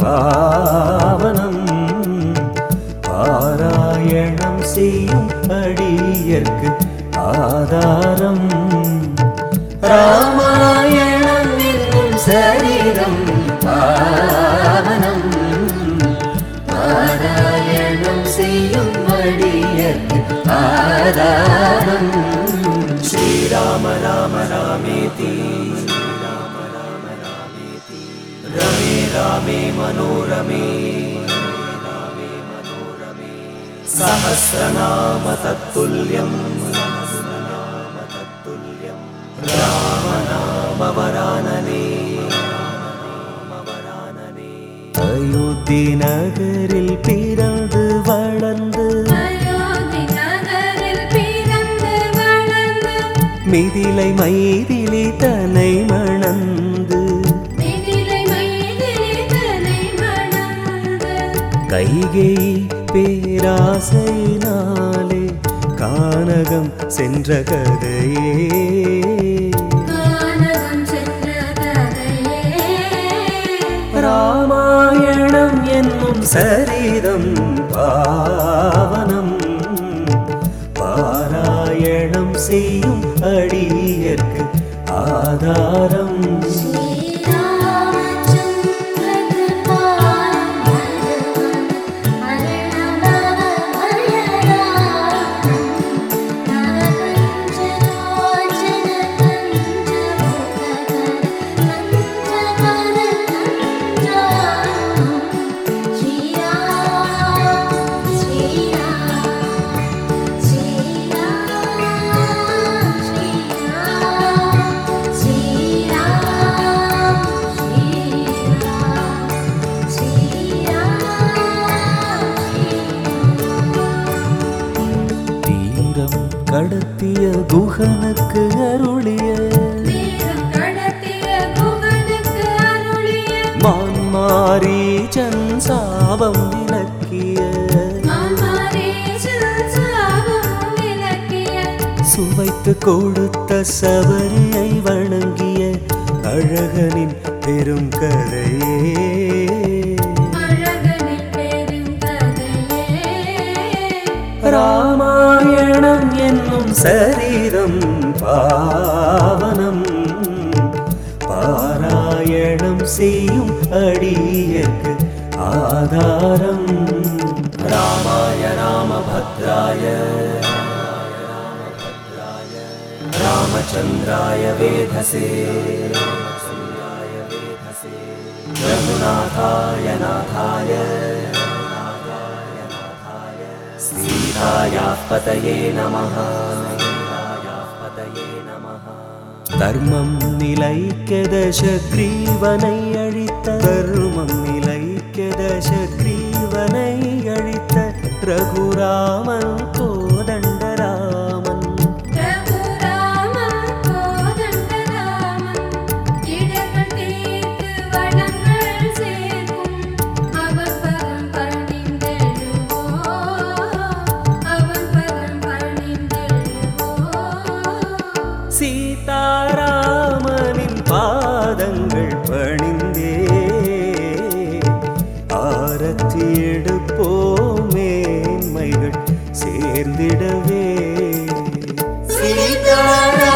பாவனம் பாராயணம் செய்யும் அடியர்க்கு ஆதாரம் ராமாயணம் என்னும் சரீரம் பாவனம் பாராயணம் செய்யும் அடியர்க்கு ஆதாரம் ஸ்ரீராம ராம ராமேதி ராம ரமே ராமே மனோரமே ராமே மனோரமே सहस्रनाम तत्तुल्यम् सहस्रनाम तत्तुल्यम् राम नाम वरानने அயோத்தி நகரில் பிறந்து வளர்ந்து அயோத்தி நகரில் பிறந்து வளர்ந்து மிதிலை மைதிலி தன்னை மணந்து கானகம் சென்ற கதையே. கானகம் சென்ற கதையே. ராமாயணம் என்னும் சரிதம் பாவனம். பாராயணம் செய்யும் அடியர்க்கு ஆதாரம். தீரம் கடத்திய குகனுக்கு அருளிய மான்மாரீச்சன் சாபம் விளக்கிய சுவைத்து கொடுத்த சபரியை வணங்கிய அழகனின் பெரும் கதையே ராமாயணம் शरीरं पावनं पारायणं सेयं हडीयत् आधारम् रामाय रामभद्राय रामचन्द्राय वेधसे रघुनाथाय नाथाय சீதாயாः பதயே நமः தர்மம் நிலைக்க தசக்ரீவனை அழித்த. தர்மம் நிலைக்க தசக்ரீவனை அழித்த. ரகுராமன் கோதண்டராமன் சீதாராமனின் பாதங்கள் பணிந்தே. ஆரத்தி எடுப்போமே மைகள் சேர்ந்திடவே. சீதாராம்